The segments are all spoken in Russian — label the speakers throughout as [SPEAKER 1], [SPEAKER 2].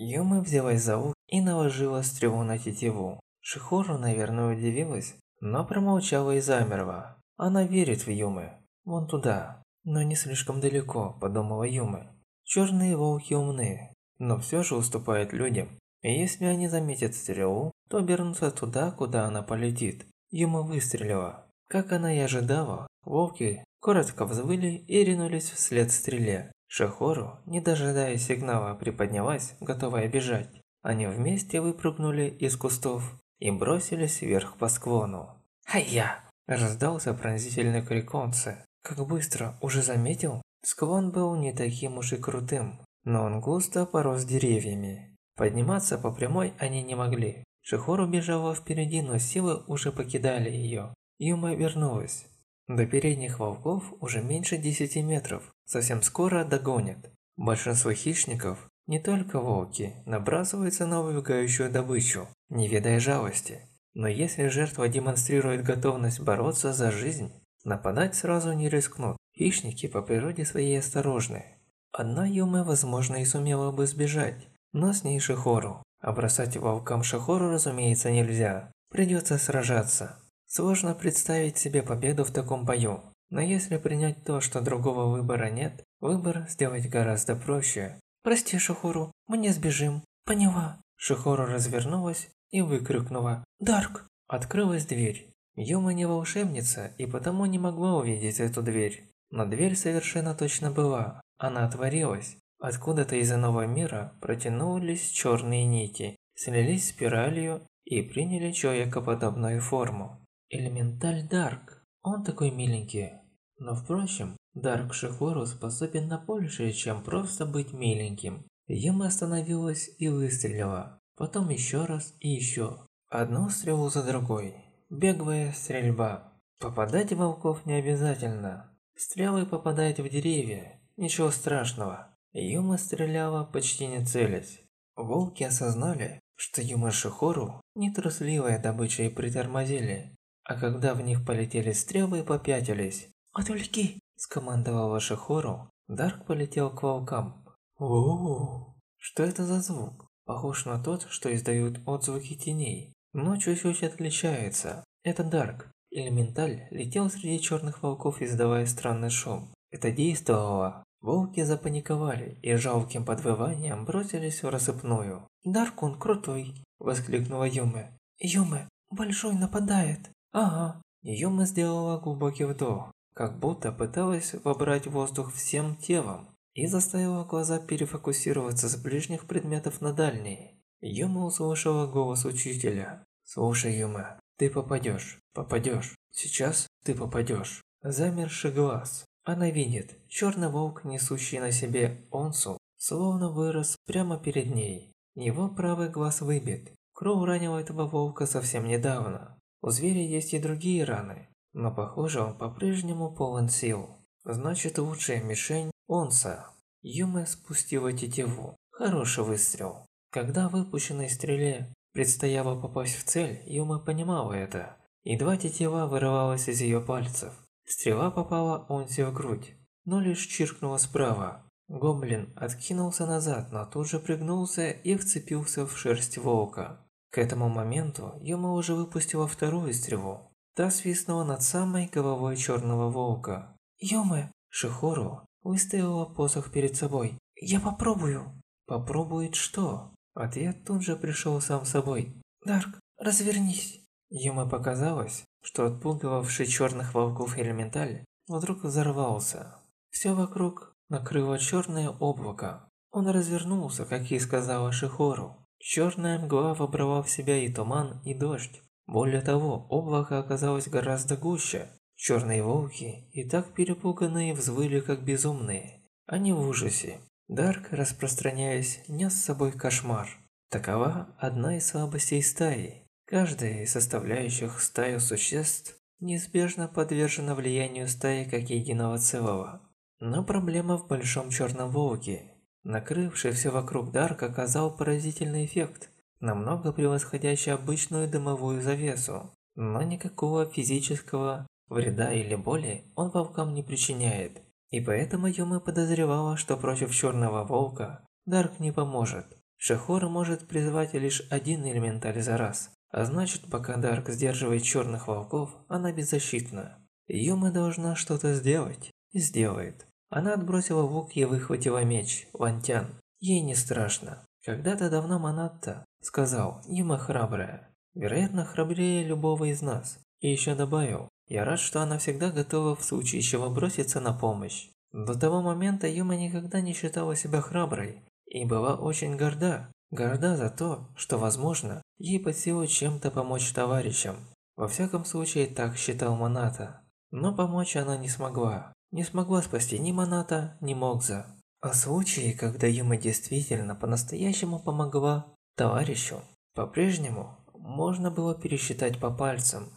[SPEAKER 1] Юма взялась за лук и наложила стрелу на тетиву. Шихору, наверное, удивилась, но промолчала и замерла. Она верит в Юмы. Вон туда. Но не слишком далеко, подумала Юмы. Черные волки умны, но все же уступают людям. И если они заметят стрелу, то обернутся туда, куда она полетит. Юма выстрелила. Как она и ожидала, волки коротко взвыли и ринулись вслед стреле. Шахору, не дожидаясь сигнала, приподнялась, готовая бежать. Они вместе выпрыгнули из кустов и бросились вверх по склону. «Ай-я!» – раздался пронзительный крик Онцы. «Как быстро! Уже заметил?» Склон был не таким уж и крутым, но он густо порос деревьями. Подниматься по прямой они не могли. Шихору бежала впереди, но силы уже покидали ее. Юма вернулась. До передних волков уже меньше 10 метров. Совсем скоро догонят. Большинство хищников, не только волки, набрасываются на убегающую добычу, не ведая жалости. Но если жертва демонстрирует готовность бороться за жизнь, нападать сразу не рискнут. Хищники по природе своей осторожны. Одна Юма, возможно, и сумела бы сбежать, но с ней Шихору. А бросать волкам Шихору, разумеется, нельзя. Придется сражаться. Сложно представить себе победу в таком бою. Но если принять то, что другого выбора нет, выбор сделать гораздо проще. «Прости, Шихору, мы не сбежим». «Поняла». Шихору развернулась и выкрикнула «Дарк!». Открылась дверь. Юма не волшебница и потому не могла увидеть эту дверь. Но дверь совершенно точно была. Она отворилась. Откуда-то из иного мира протянулись черные нити, слились спиралью и приняли человекоподобную форму. Элементаль Дарк. Он такой миленький. Но впрочем, Дарк Шихору способен на большее, чем просто быть миленьким. Юма остановилась и выстрелила. Потом еще раз и еще. Одну стрелу за другой. Беглая стрельба. Попадать в волков не обязательно. Стрелы попадают в деревья, ничего страшного. Юма стреляла почти не целясь. Волки осознали, что Юма Шихору нетрусливая добыча и притормозили. А когда в них полетели стрелы, попятились. «Отвлеки!» – скомандовала Шихору. Дарк полетел к волкам. о Что это за звук? Похож на тот, что издают отзвуки теней, но чуть-чуть отличается. Это Дарк. Элементаль летел среди черных волков, издавая странный шум. Это действовало. Волки запаниковали и жалким подвыванием бросились в рассыпную. «Даркун крутой!» – воскликнула Юме. «Юме, большой нападает!» «Ага». Юме сделала глубокий вдох, как будто пыталась вобрать воздух всем телом и заставила глаза перефокусироваться с ближних предметов на дальние. Юма услышала голос учителя. «Слушай, Юма, ты попадешь, попадешь. Сейчас ты попадешь. Замерший глаз. Она видит, черный волк, несущий на себе онсу, словно вырос прямо перед ней. Его правый глаз выбит. Кроу ранил этого волка совсем недавно. У зверя есть и другие раны, но похоже он по-прежнему полон сил. Значит лучшая мишень – онса. Юме спустила тетиву. Хороший выстрел. Когда выпущенной стреле Предстояло попасть в цель, Юма понимала это. Едва тетива вырывалась из ее пальцев. Стрела попала Онси в грудь, но лишь чиркнула справа. Гоблин откинулся назад, но тут же пригнулся и вцепился в шерсть волка. К этому моменту Юма уже выпустила вторую стрелу. Та свистнула над самой головой черного волка. «Юме!» Шихору выставила посох перед собой. «Я попробую!» «Попробует что?» Ответ тут же пришел сам собой. «Дарк, развернись!» Ему показалось, что отпугивавший черных волков элементаль вдруг взорвался. Все вокруг накрыло черное облако. Он развернулся, как и сказала Шихору. Черная мгла вобрала в себя и туман, и дождь. Более того, облако оказалось гораздо гуще. Черные волки, и так перепуганные, взвыли как безумные. Они в ужасе. Дарк, распространяясь, нес с собой кошмар. Такова одна из слабостей стаи. Каждая из составляющих стаю существ неизбежно подвержена влиянию стаи как единого целого. Но проблема в большом черном волке. Накрывший все вокруг Дарк оказал поразительный эффект, намного превосходящий обычную дымовую завесу. Но никакого физического вреда или боли он волкам не причиняет. И поэтому Юма подозревала, что против Черного Волка Дарк не поможет. Шихора может призвать лишь один элементаль за раз, а значит, пока Дарк сдерживает черных волков, она беззащитна. Юма должна что-то сделать. И сделает. Она отбросила лук и выхватила меч, Вантян. Ей не страшно. Когда-то давно Манатта сказал, Юма храбрая. Вероятно, храбрее любого из нас. И еще добавил, я рад, что она всегда готова в случае чего броситься на помощь. До того момента Юма никогда не считала себя храброй и была очень горда. Горда за то, что, возможно, ей под силу чем-то помочь товарищам. Во всяком случае, так считал Маната. Но помочь она не смогла. Не смогла спасти ни Маната, ни Мокза. А случаи, когда Юма действительно по-настоящему помогла товарищу, по-прежнему можно было пересчитать по пальцам.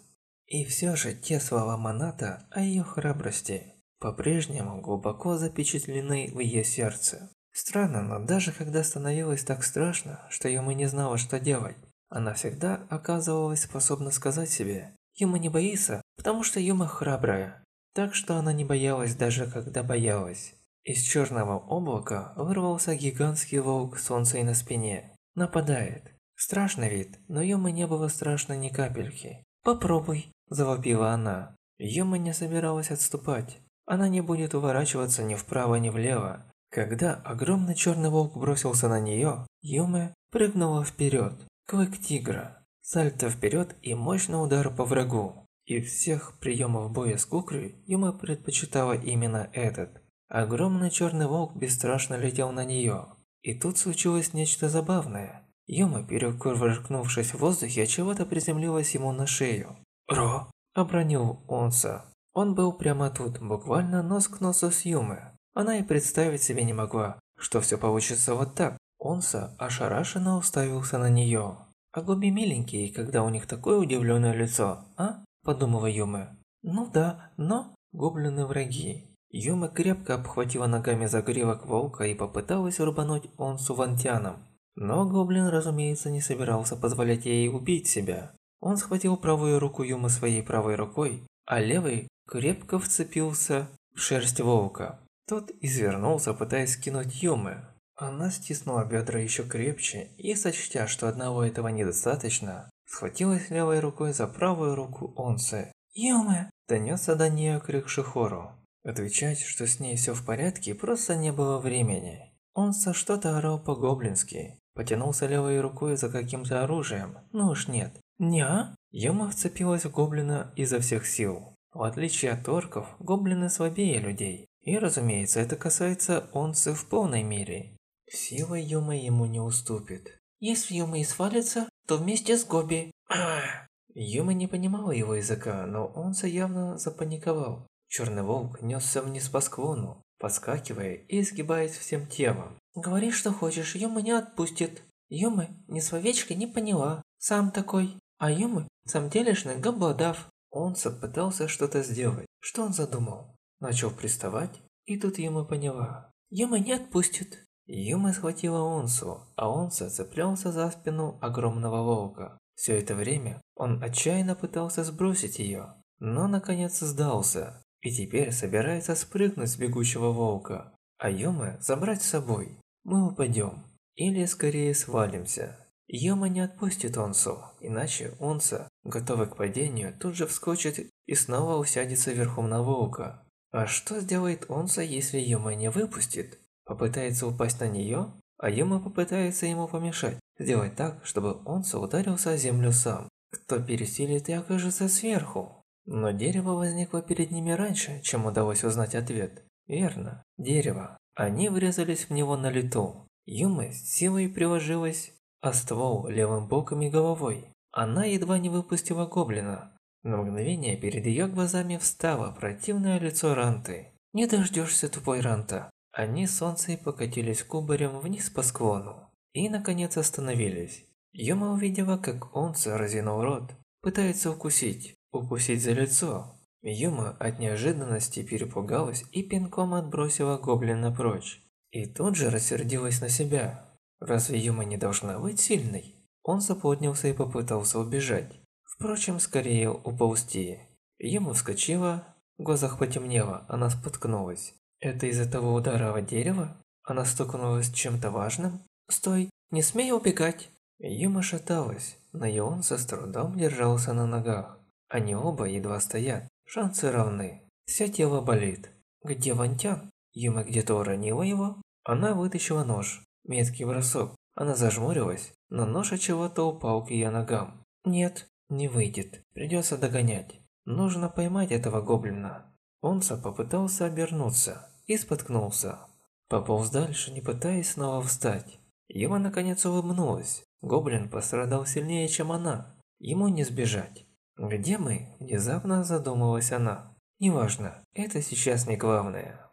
[SPEAKER 1] И все же те слова Маната о ее храбрости по-прежнему глубоко запечатлены в ее сердце. Странно, но даже когда становилось так страшно, что Юма не знала, что делать, она всегда оказывалась способна сказать себе «Юма не боится, потому что Юма храбрая». Так что она не боялась даже когда боялась. Из черного облака вырвался гигантский волк с солнцей на спине. Нападает. Страшный вид, но Юма не было страшно ни капельки. «Попробуй», – завопила она. Юма не собиралась отступать. Она не будет уворачиваться ни вправо, ни влево. Когда огромный черный волк бросился на нее, Юме прыгнула вперед. Клык тигра. Сальто вперед и мощный удар по врагу. Из всех приемов боя с кукрой Юма предпочитала именно этот. Огромный черный волк бесстрашно летел на нее. И тут случилось нечто забавное. Юма, перекувыркнувшись в воздухе, чего-то приземлилась ему на шею. «Ро!» – обронил Онса. Он был прямо тут, буквально нос к носу с Юмы. Она и представить себе не могла, что все получится вот так. Онса ошарашенно уставился на нее. А Гоби миленькие, когда у них такое удивленное лицо, а? Подумала Юма. Ну да, но гоблины враги. Юма крепко обхватила ногами загривок волка и попыталась рубануть Онсу вантяном. Но гоблин, разумеется, не собирался позволять ей убить себя. Он схватил правую руку Юмы своей правой рукой, а левой крепко вцепился в шерсть волка. Тот извернулся, пытаясь скинуть Юмы. Она стиснула бедра еще крепче и, сочтя, что одного этого недостаточно, схватилась левой рукой за правую руку Онсы. «Юмы!» – донесся до нее крик Шихору. Отвечать, что с ней все в порядке, просто не было времени. Онса что-то орал по-гоблински. Потянулся левой рукой за каким-то оружием. Ну уж нет. «Ня?» Юма вцепилась в гоблина изо всех сил. В отличие от орков, гоблины слабее людей. И, разумеется, это касается Онсы в полной мере. Сила Юма ему не уступит. Если Юма и свалится, то вместе с Гоби. Юма не понимала его языка, но Онса явно запаниковал. Черный волк несся вниз по склону, подскакивая и изгибаясь всем телом. «Говори, что хочешь, Юма не отпустит». Юма ни словечко не поняла. Сам такой. А Юма сам делишный гободав. Онса пытался что-то сделать. Что он задумал? Начал приставать, и тут Юма поняла. Юма не отпустит. Юма схватила Онсу, а Онса цеплялся за спину огромного волка. Все это время он отчаянно пытался сбросить ее, но наконец сдался и теперь собирается спрыгнуть с бегущего волка, а Юма забрать с собой. Мы упадем, или скорее свалимся. Юма не отпустит Онсу, иначе Онса, готовый к падению, тут же вскочит и снова усядется верхом на волка. А что сделает Онса, если Юма не выпустит? Попытается упасть на нее? А Юма попытается ему помешать, сделать так, чтобы Онса ударился о землю сам. Кто пересилит и окажется сверху? Но дерево возникло перед ними раньше, чем удалось узнать ответ. Верно, дерево. Они врезались в него на лету. Юма с силой приложилась а ствол левым боком и головой. Она едва не выпустила гоблина. На мгновение перед ее глазами встало противное лицо Ранты. «Не дождешься, тупой Ранта!» Они с солнцем покатились кубарем вниз по склону. И, наконец, остановились. Юма увидела, как он разинул рот. Пытается укусить. Укусить за лицо. Юма от неожиданности перепугалась и пинком отбросила гоблина прочь. И тут же рассердилась на себя. Разве Юма не должна быть сильной? Он заподнился и попытался убежать. Впрочем, скорее уползти. Юма вскочила, в глазах потемнело, она споткнулась. Это из-за того удара о дерево? Она стукнулась чем-то важным? Стой, Не смей убегать!» Юма шаталась, но Йонса с трудом держался на ногах. Они оба едва стоят, шансы равны. Все тело болит. «Где Вантян?» Юма где-то уронила его? Она вытащила нож. Меткий бросок. Она зажмурилась, но нож от чего-то упал к ее ногам. «Нет, не выйдет. Придется догонять. Нужно поймать этого гоблина». Онса попытался обернуться и споткнулся. Пополз дальше, не пытаясь снова встать. Ева наконец улыбнулась. Гоблин пострадал сильнее, чем она. Ему не сбежать. «Где мы?» – внезапно задумалась она. «Неважно, это сейчас не главное».